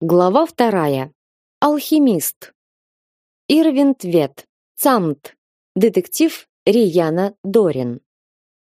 Глава вторая. Алхимист. Ирвин Твет. Цамт. Детектив Рияна Дорин.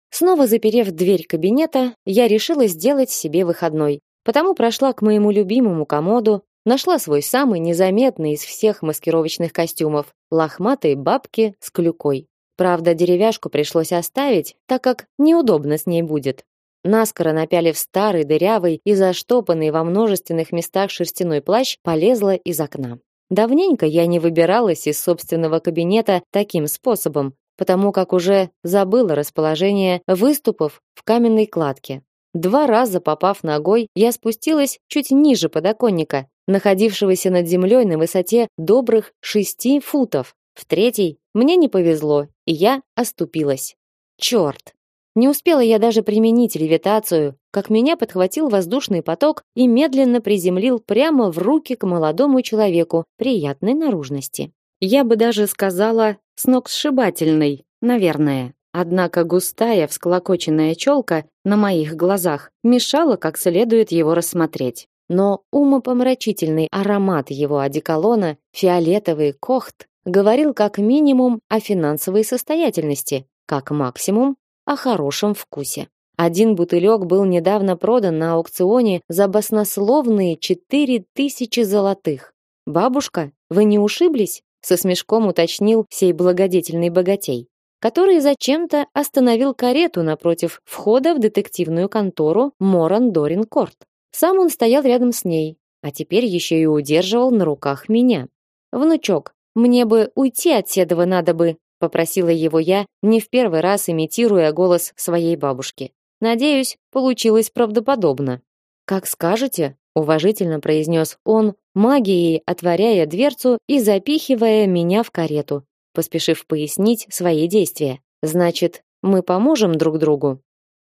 Снова заперев дверь кабинета, я решила сделать себе выходной. Потому прошла к моему любимому комоду, нашла свой самый незаметный из всех маскировочных костюмов лохматой бабки с клюкой. Правда, деревяшку пришлось оставить, так как неудобно с ней будет. Наскоро напялив старый, дырявый и заштопанный во множественных местах шерстяной плащ, полезла из окна. Давненько я не выбиралась из собственного кабинета таким способом, потому как уже забыла расположение выступов в каменной кладке. Два раза попав ногой, я спустилась чуть ниже подоконника, находившегося над землей на высоте добрых шести футов. В третий мне не повезло, и я оступилась. Черт! Не успела я даже применить левитацию, как меня подхватил воздушный поток и медленно приземлил прямо в руки к молодому человеку приятной наружности. Я бы даже сказала, сногсшибательной, наверное. Однако густая, всклокоченная челка на моих глазах мешала как следует его рассмотреть. Но умопомрачительный аромат его одеколона, фиолетовый кохт, говорил как минимум о финансовой состоятельности, как максимум о хорошем вкусе. Один бутылек был недавно продан на аукционе за баснословные четыре тысячи золотых. Бабушка, вы не ушиблись? со смешком уточнил сей благодетельный богатей, который зачем-то остановил карету напротив входа в детективную контору Моран Дорин Корт. Сам он стоял рядом с ней, а теперь еще и удерживал на руках меня. Внучок, мне бы уйти от седова надо бы, попросила его я, не в первый раз имитируя голос своей бабушки. Надеюсь, получилось правдоподобно. Как скажете, уважительно произнес он, магией отворяя дверцу и запихивая меня в карету, поспешив пояснить свои действия. Значит, мы поможем друг другу.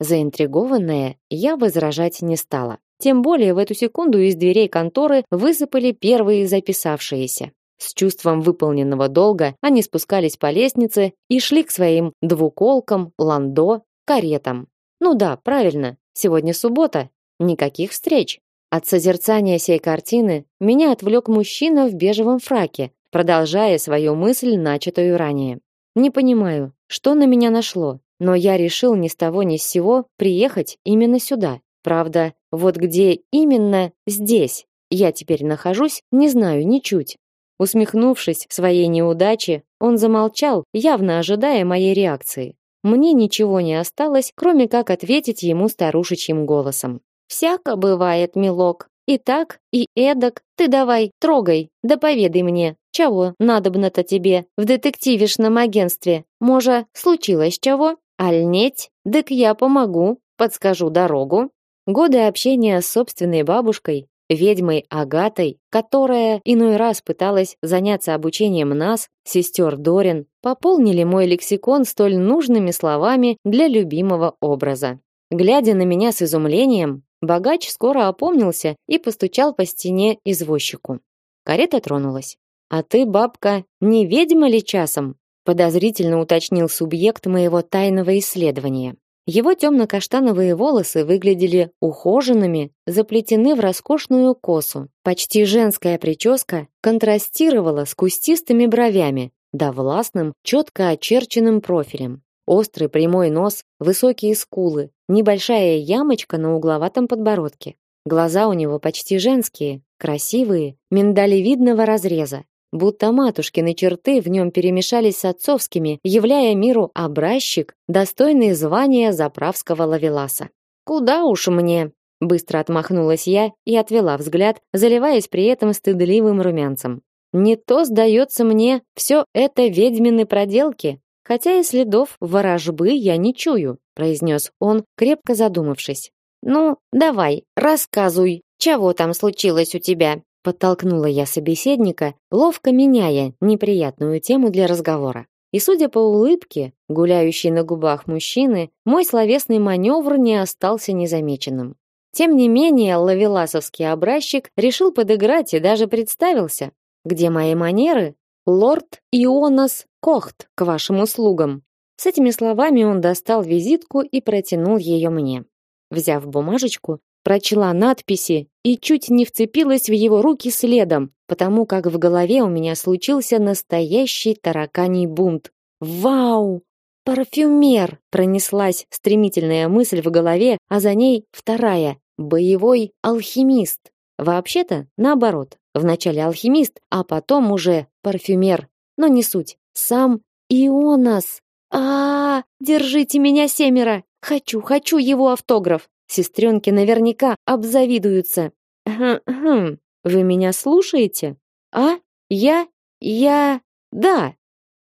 Заинтригованная, я возражать не стала. Тем более в эту секунду из дверей конторы высыпали первые записавшиеся. С чувством выполненного долга они спускались по лестнице и шли к своим двуколкам, ландо, каретам. Ну да, правильно. Сегодня суббота. Никаких встреч. От созерцания сей картины меня отвлек мужчина в бежевом фраке, продолжая свою мысль, начатую ранее. Не понимаю, что на меня нашло, но я решил ни с того ни с сего приехать именно сюда. Правда, вот где именно здесь я теперь нахожусь, не знаю ничуть. Усмехнувшись своей неудаче, он замолчал, явно ожидая моей реакции. Мне ничего не осталось, кроме как ответить ему старушечьим голосом. «Всяко бывает, милок. И так, и эдак. Ты давай, трогай, да поведай мне, чего надобно-то тебе в детективишном агентстве. Може, случилось чего? Аль неть? Дык я помогу, подскажу дорогу». Годы общения с собственной бабушкой ведьмой Агатой, которая иной раз пыталась заняться обучением нас, сестер Дорин, пополнили мой лексикон столь нужными словами для любимого образа. Глядя на меня с изумлением, богач скоро опомнился и постучал по стене извозчику. Карета тронулась. «А ты, бабка, не ведьма ли часом?» подозрительно уточнил субъект моего тайного исследования. Его темно-каштановые волосы выглядели ухоженными, заплетены в роскошную косу. Почти женская прическа контрастировала с кустистыми бровями, да властным, четко очерченным профилем. Острый прямой нос, высокие скулы, небольшая ямочка на угловатом подбородке. Глаза у него почти женские, красивые, миндалевидного разреза будто матушкины черты в нем перемешались с отцовскими, являя миру образчик, достойный звания заправского лавеласа. Куда уж мне, быстро отмахнулась я и отвела взгляд, заливаясь при этом стыдливым румянцем. Не то сдается мне все это ведьмины проделки, хотя и следов ворожбы я не чую, произнес он, крепко задумавшись. Ну, давай, рассказывай, чего там случилось у тебя? Подтолкнула я собеседника, ловко меняя неприятную тему для разговора. И судя по улыбке, гуляющей на губах мужчины, мой словесный маневр не остался незамеченным. Тем не менее, лавеласовский образчик решил подыграть и даже представился. Где мои манеры? Лорд Ионас Кохт к вашим услугам. С этими словами он достал визитку и протянул ее мне. Взяв бумажечку, прочла надписи и чуть не вцепилась в его руки следом, потому как в голове у меня случился настоящий тараканий бунт. Вау! Парфюмер! Пронеслась стремительная мысль в голове, а за ней вторая боевой алхимист. Вообще-то, наоборот. Вначале алхимист, а потом уже парфюмер. Но не суть. Сам Ионас. А, -а, -а держите меня семеро. Хочу, хочу его автограф. Сестренки наверняка обзавидуются. Хм, вы меня слушаете? А? Я? Я? Да.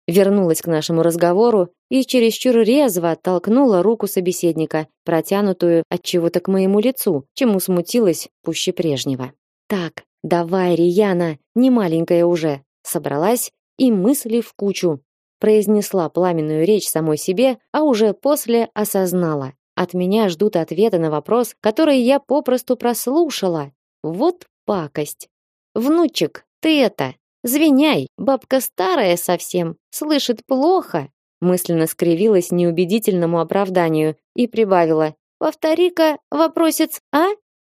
Вернулась к нашему разговору и чересчур резво оттолкнула руку собеседника, протянутую от чего-то к моему лицу, чему смутилась пуще прежнего. Так, давай, Рияна, не маленькая уже. Собралась и мысли в кучу. Произнесла пламенную речь самой себе, а уже после осознала. От меня ждут ответа на вопрос, который я попросту прослушала. Вот пакость. Внучек, ты это, звеняй, бабка старая совсем, слышит плохо. Мысленно скривилась неубедительному оправданию и прибавила: "Повтори-ка вопросец, а?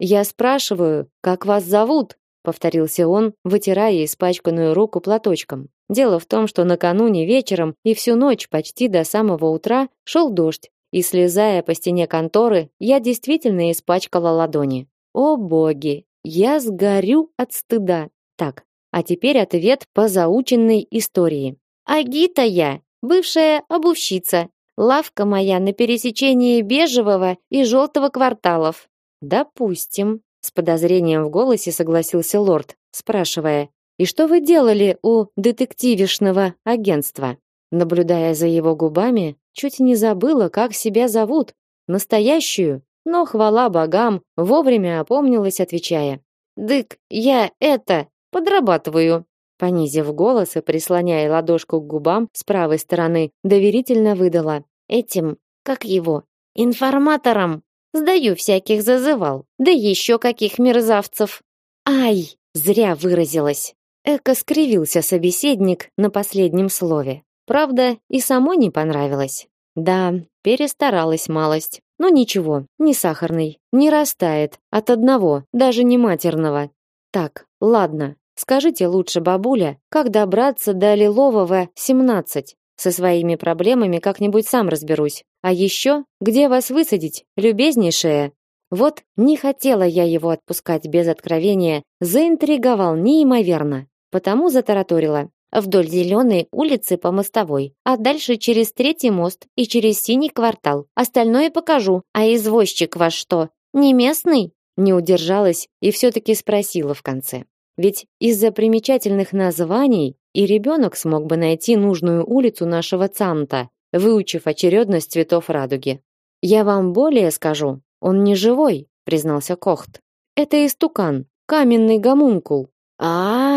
Я спрашиваю, как вас зовут?" повторился он, вытирая испачканную руку платочком. Дело в том, что накануне вечером и всю ночь почти до самого утра шел дождь, и слезая по стене конторы, я действительно испачкала ладони. О боги, я сгорю от стыда. Так, а теперь ответ по заученной истории. Агита я, бывшая обувщица. Лавка моя на пересечении бежевого и желтого кварталов. Допустим, с подозрением в голосе согласился лорд, спрашивая: "И что вы делали у детективишного агентства?" Наблюдая за его губами, чуть не забыла, как себя зовут, настоящую, но хвала богам, вовремя опомнилась, отвечая: "Дык, я это подрабатываю". Понизив голос и прислоняя ладошку к губам с правой стороны, доверительно выдала: "Этим, как его, информатором сдаю всяких зазывал, да еще каких мерзавцев". Ай, зря выразилась. Эко скривился собеседник на последнем слове. Правда, и самой не понравилось. Да, перестаралась малость. Но ничего, не сахарный, не растает от одного, даже не матерного. Так, ладно. Скажите лучше, бабуля, как добраться до Лилового 17? Со своими проблемами как-нибудь сам разберусь. А еще, где вас высадить, любезнейшая? Вот не хотела я его отпускать без откровения, заинтриговал неимоверно, потому затараторила вдоль зеленой улицы по мостовой, а дальше через третий мост и через синий квартал. Остальное покажу. А извозчик ваш что, не местный? Не удержалась и все-таки спросила в конце. Ведь из-за примечательных названий и ребенок смог бы найти нужную улицу нашего Цанта, выучив очередность цветов радуги. Я вам более скажу, он не живой, признался Кохт. Это истукан, каменный гомункул. А, -а, -а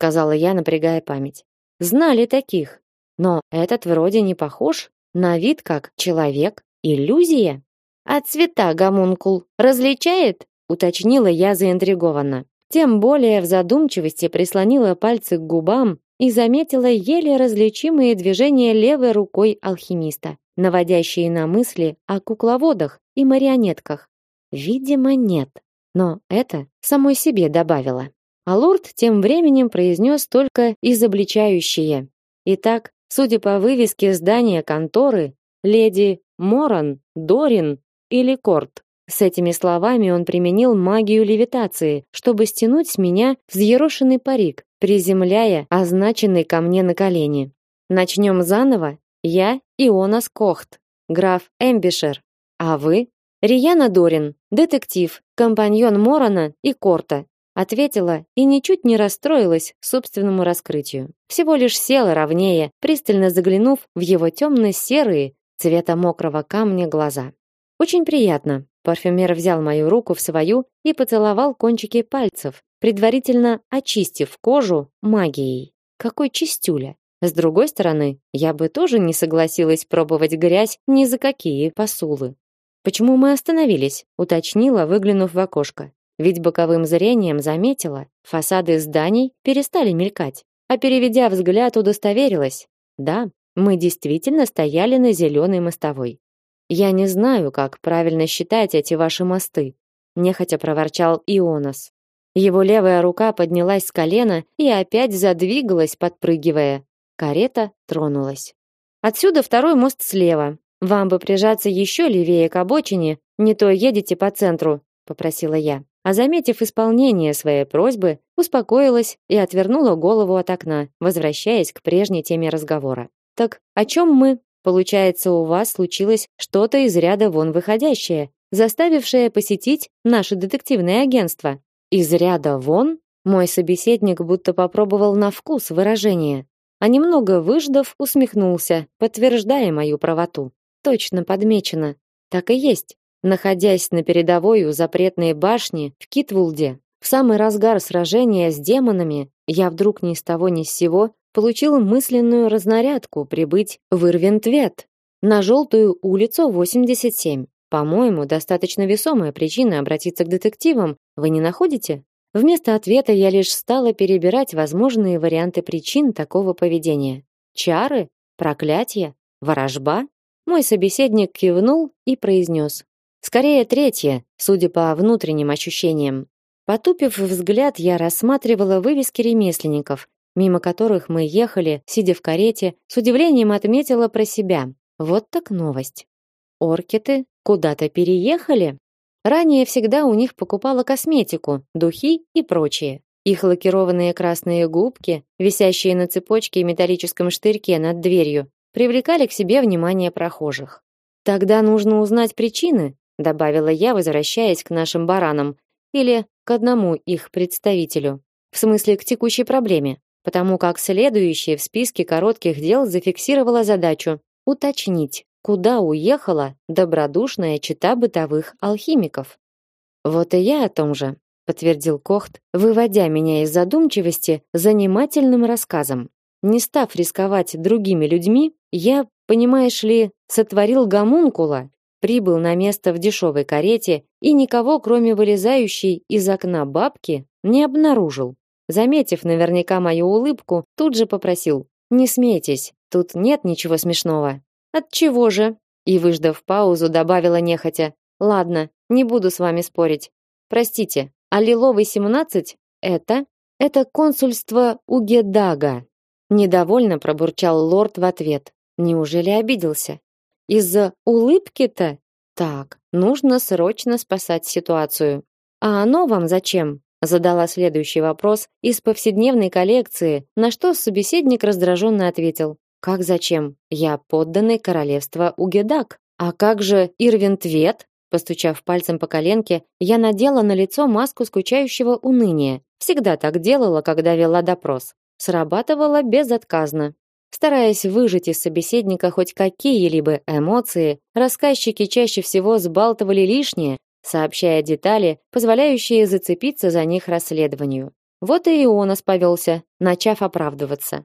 сказала я, напрягая память. Знали таких. Но этот вроде не похож, на вид как человек, иллюзия. А цвета гомункул различает? уточнила я заинтригованно. Тем более в задумчивости прислонила пальцы к губам и заметила еле различимые движения левой рукой алхимиста, наводящие на мысли о кукловодах и марионетках. Видимо, нет, но это самой себе добавила. А лорд тем временем произнес только изобличающее. Итак, судя по вывеске здания конторы, леди Моран, Дорин или Корт. С этими словами он применил магию левитации, чтобы стянуть с меня взъерошенный парик, приземляя означенный ко мне на колени. Начнем заново. Я Ионас Кохт, граф Эмбишер. А вы? Рияна Дорин, детектив, компаньон Морана и Корта ответила и ничуть не расстроилась собственному раскрытию. Всего лишь села ровнее, пристально заглянув в его темно-серые, цвета мокрого камня глаза. Очень приятно. Парфюмер взял мою руку в свою и поцеловал кончики пальцев, предварительно очистив кожу магией. Какой чистюля. С другой стороны, я бы тоже не согласилась пробовать грязь ни за какие посулы. Почему мы остановились? уточнила, выглянув в окошко ведь боковым зрением заметила, фасады зданий перестали мелькать, а переведя взгляд, удостоверилась. Да, мы действительно стояли на зеленой мостовой. Я не знаю, как правильно считать эти ваши мосты. нехотя проворчал Ионос. Его левая рука поднялась с колена и опять задвигалась, подпрыгивая. Карета тронулась. Отсюда второй мост слева. Вам бы прижаться еще левее к обочине, не то едете по центру, попросила я. А заметив исполнение своей просьбы, успокоилась и отвернула голову от окна, возвращаясь к прежней теме разговора. Так о чем мы? Получается, у вас случилось что-то из ряда вон выходящее, заставившее посетить наше детективное агентство. Из ряда вон? Мой собеседник будто попробовал на вкус выражение, а немного выждав, усмехнулся, подтверждая мою правоту. Точно подмечено. Так и есть. Находясь на передовой у запретной башни в Китвулде, в самый разгар сражения с демонами, я вдруг ни с того ни с сего получил мысленную разнарядку прибыть в Ирвентвет на желтую улицу 87. По-моему, достаточно весомая причина обратиться к детективам, вы не находите? Вместо ответа я лишь стала перебирать возможные варианты причин такого поведения. Чары? Проклятие? Ворожба? Мой собеседник кивнул и произнес. Скорее третье, судя по внутренним ощущениям. Потупив взгляд, я рассматривала вывески ремесленников, мимо которых мы ехали, сидя в карете, с удивлением отметила про себя. Вот так новость. Оркеты куда-то переехали? Ранее всегда у них покупала косметику, духи и прочее. Их лакированные красные губки, висящие на цепочке и металлическом штырьке над дверью, привлекали к себе внимание прохожих. Тогда нужно узнать причины, добавила я, возвращаясь к нашим баранам, или к одному их представителю. В смысле, к текущей проблеме, потому как следующее в списке коротких дел зафиксировала задачу уточнить, куда уехала добродушная чита бытовых алхимиков. Вот и я о том же, подтвердил Кохт, выводя меня из задумчивости занимательным рассказом. Не став рисковать другими людьми, я, понимаешь ли, сотворил гомункула прибыл на место в дешевой карете и никого, кроме вылезающей из окна бабки, не обнаружил. Заметив наверняка мою улыбку, тут же попросил: "Не смейтесь, тут нет ничего смешного". "От чего же?" И выждав паузу, добавила нехотя: "Ладно, не буду с вами спорить. Простите, а Лиловый 17 это это консульство Угедага". Недовольно пробурчал лорд в ответ. Неужели обиделся? Из-за улыбки-то? Так, нужно срочно спасать ситуацию. А оно вам зачем? Задала следующий вопрос из повседневной коллекции, на что собеседник раздраженно ответил: "Как зачем? Я подданный королевства Угедак. А как же Ирвинтвет?" Постучав пальцем по коленке, я надела на лицо маску скучающего уныния. Всегда так делала, когда вела допрос. Срабатывало безотказно. Стараясь выжать из собеседника хоть какие-либо эмоции, рассказчики чаще всего сбалтывали лишнее, сообщая детали, позволяющие зацепиться за них расследованию. Вот и Ионас повелся, начав оправдываться.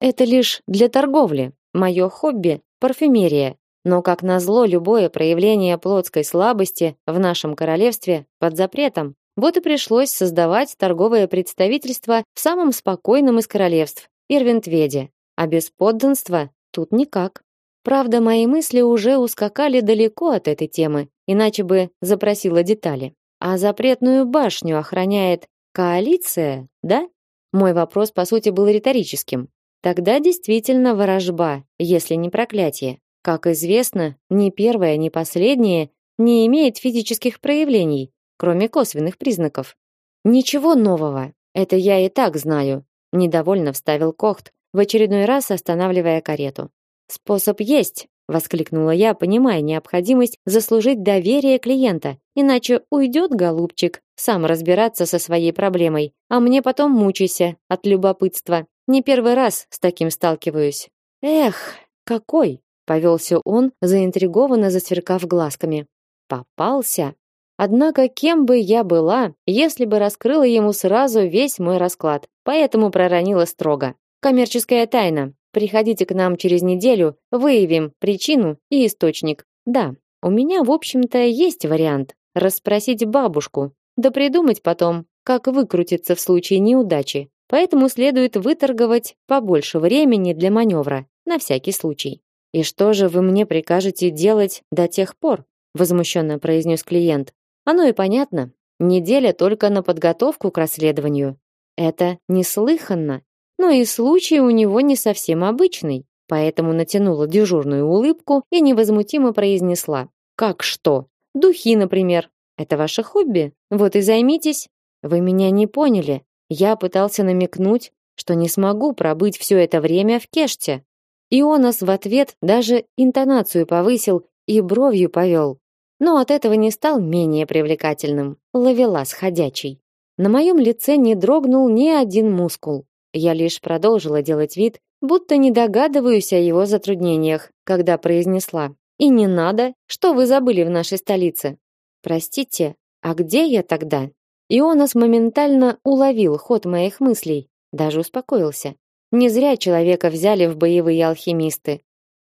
Это лишь для торговли. Мое хобби парфюмерия. Но как назло, любое проявление плотской слабости в нашем королевстве под запретом. Вот и пришлось создавать торговое представительство в самом спокойном из королевств Ирвинтведе. А без подданства тут никак. Правда, мои мысли уже ускакали далеко от этой темы, иначе бы запросила детали. А запретную башню охраняет коалиция, да? Мой вопрос по сути был риторическим. Тогда действительно ворожба, если не проклятие. Как известно, ни первое, ни последнее не имеет физических проявлений, кроме косвенных признаков. Ничего нового. Это я и так знаю, недовольно вставил Кохт, в очередной раз останавливая карету. Способ есть, воскликнула я, понимая необходимость заслужить доверие клиента, иначе уйдет голубчик сам разбираться со своей проблемой, а мне потом мучайся от любопытства. Не первый раз с таким сталкиваюсь. Эх, какой, повелся он, заинтригованно засверкав глазками. Попался. Однако кем бы я была, если бы раскрыла ему сразу весь мой расклад, поэтому проронила строго: Коммерческая тайна. Приходите к нам через неделю, выявим причину и источник. Да, у меня, в общем-то, есть вариант расспросить бабушку, да придумать потом, как выкрутиться в случае неудачи. Поэтому следует выторговать побольше времени для маневра, на всякий случай. И что же вы мне прикажете делать до тех пор? возмущенно произнес клиент. Оно и понятно. Неделя только на подготовку к расследованию. Это неслыханно. Но и случай у него не совсем обычный. Поэтому натянула дежурную улыбку и невозмутимо произнесла: "Как что? Духи, например. Это ваше хобби? Вот и займитесь. Вы меня не поняли. Я пытался намекнуть, что не смогу пробыть все это время в Кеште. Ионас в ответ даже интонацию повысил и бровью повел. Но от этого не стал менее привлекательным. Ловелас ходячий. На моем лице не дрогнул ни один мускул. Я лишь продолжила делать вид, будто не догадываюсь о его затруднениях, когда произнесла: "И не надо, что вы забыли в нашей столице". Простите, а где я тогда? Ионас моментально уловил ход моих мыслей, даже успокоился. Не зря человека взяли в боевые алхимисты.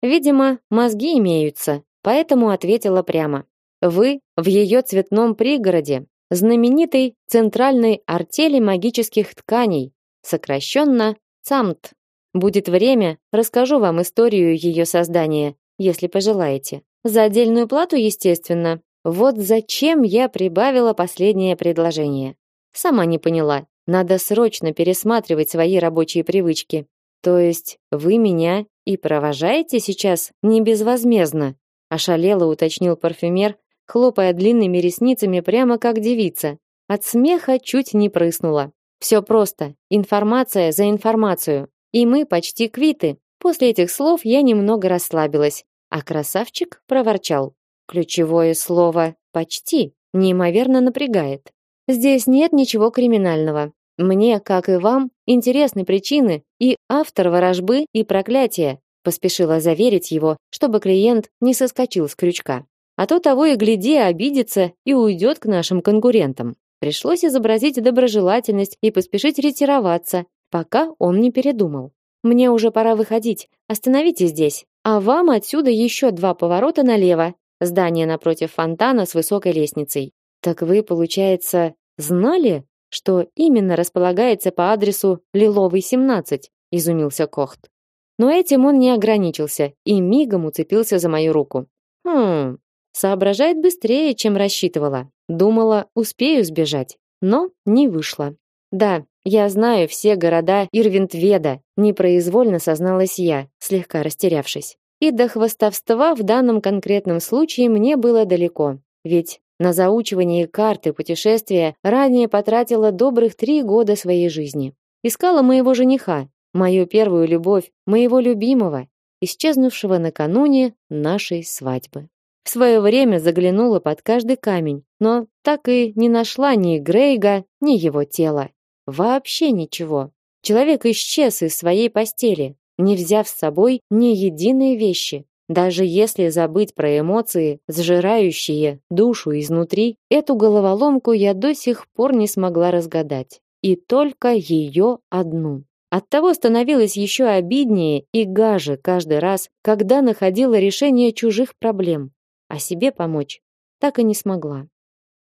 Видимо, мозги имеются, поэтому ответила прямо. Вы в ее цветном пригороде, знаменитой центральной артели магических тканей, сокращенно ЦАМТ. Будет время, расскажу вам историю ее создания, если пожелаете. За отдельную плату, естественно. Вот зачем я прибавила последнее предложение. Сама не поняла. Надо срочно пересматривать свои рабочие привычки. То есть вы меня и провожаете сейчас не безвозмездно? Ошалело уточнил парфюмер, хлопая длинными ресницами прямо как девица. От смеха чуть не прыснула. Все просто, информация за информацию. И мы почти квиты. После этих слов я немного расслабилась, а красавчик проворчал: "Ключевое слово почти неимоверно напрягает. Здесь нет ничего криминального. Мне, как и вам, интересны причины и автор ворожбы и проклятия", поспешила заверить его, чтобы клиент не соскочил с крючка. А то того и гляди обидится и уйдет к нашим конкурентам. Пришлось изобразить доброжелательность и поспешить ретироваться, пока он не передумал. Мне уже пора выходить. Остановитесь здесь. А вам отсюда еще два поворота налево. Здание напротив фонтана с высокой лестницей. Так вы, получается, знали, что именно располагается по адресу Лиловый 17? изумился Кохт. Но этим он не ограничился и мигом уцепился за мою руку. Хм, соображает быстрее, чем рассчитывала. Думала, успею сбежать, но не вышло. Да, я знаю все города Ирвинтведа, непроизвольно созналась я, слегка растерявшись. И до хвастовства в данном конкретном случае мне было далеко, ведь на заучивание карты путешествия ранее потратила добрых три года своей жизни. Искала моего жениха, мою первую любовь, моего любимого, исчезнувшего накануне нашей свадьбы. В свое время заглянула под каждый камень, но так и не нашла ни Грейга, ни его тела. Вообще ничего. Человек исчез из своей постели, не взяв с собой ни единой вещи. Даже если забыть про эмоции, сжирающие душу изнутри, эту головоломку я до сих пор не смогла разгадать. И только ее одну. Оттого становилось еще обиднее и гаже каждый раз, когда находила решение чужих проблем а себе помочь так и не смогла.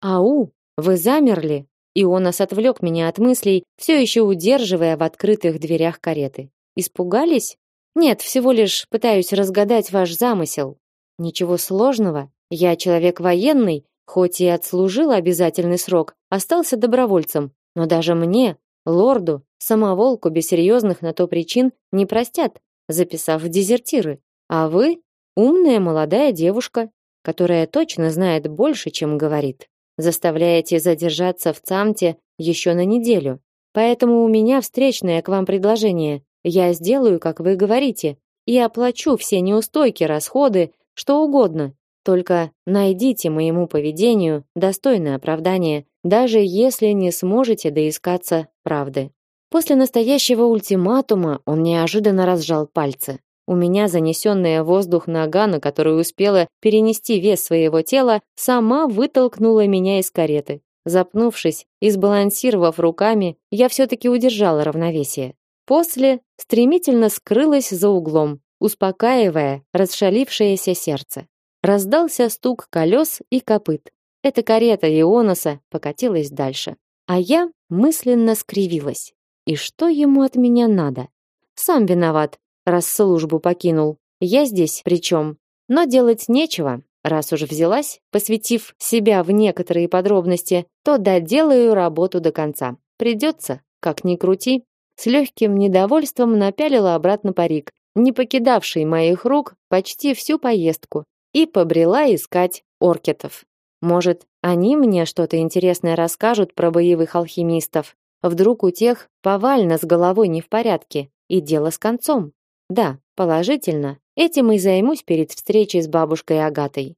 Ау, вы замерли? И он отвлек меня от мыслей, все еще удерживая в открытых дверях кареты. Испугались? Нет, всего лишь пытаюсь разгадать ваш замысел. Ничего сложного. Я человек военный, хоть и отслужил обязательный срок, остался добровольцем, но даже мне, лорду, самоволку без серьезных на то причин не простят, записав в дезертиры. А вы умная молодая девушка, которая точно знает больше, чем говорит. Заставляете задержаться в Цамте еще на неделю. Поэтому у меня встречное к вам предложение. Я сделаю, как вы говорите, и оплачу все неустойки, расходы, что угодно. Только найдите моему поведению достойное оправдание, даже если не сможете доискаться правды. После настоящего ультиматума он неожиданно разжал пальцы. У меня занесенная воздух нога, на которую успела перенести вес своего тела, сама вытолкнула меня из кареты. Запнувшись и сбалансировав руками, я все-таки удержала равновесие. После стремительно скрылась за углом, успокаивая расшалившееся сердце. Раздался стук колес и копыт. Эта карета Ионоса покатилась дальше. А я мысленно скривилась. И что ему от меня надо? Сам виноват, раз службу покинул. Я здесь при чем? Но делать нечего. Раз уж взялась, посвятив себя в некоторые подробности, то доделаю работу до конца. Придется, как ни крути. С легким недовольством напялила обратно парик, не покидавший моих рук почти всю поездку, и побрела искать оркетов. Может, они мне что-то интересное расскажут про боевых алхимистов. Вдруг у тех повально с головой не в порядке, и дело с концом. Да, положительно. Этим и займусь перед встречей с бабушкой Агатой.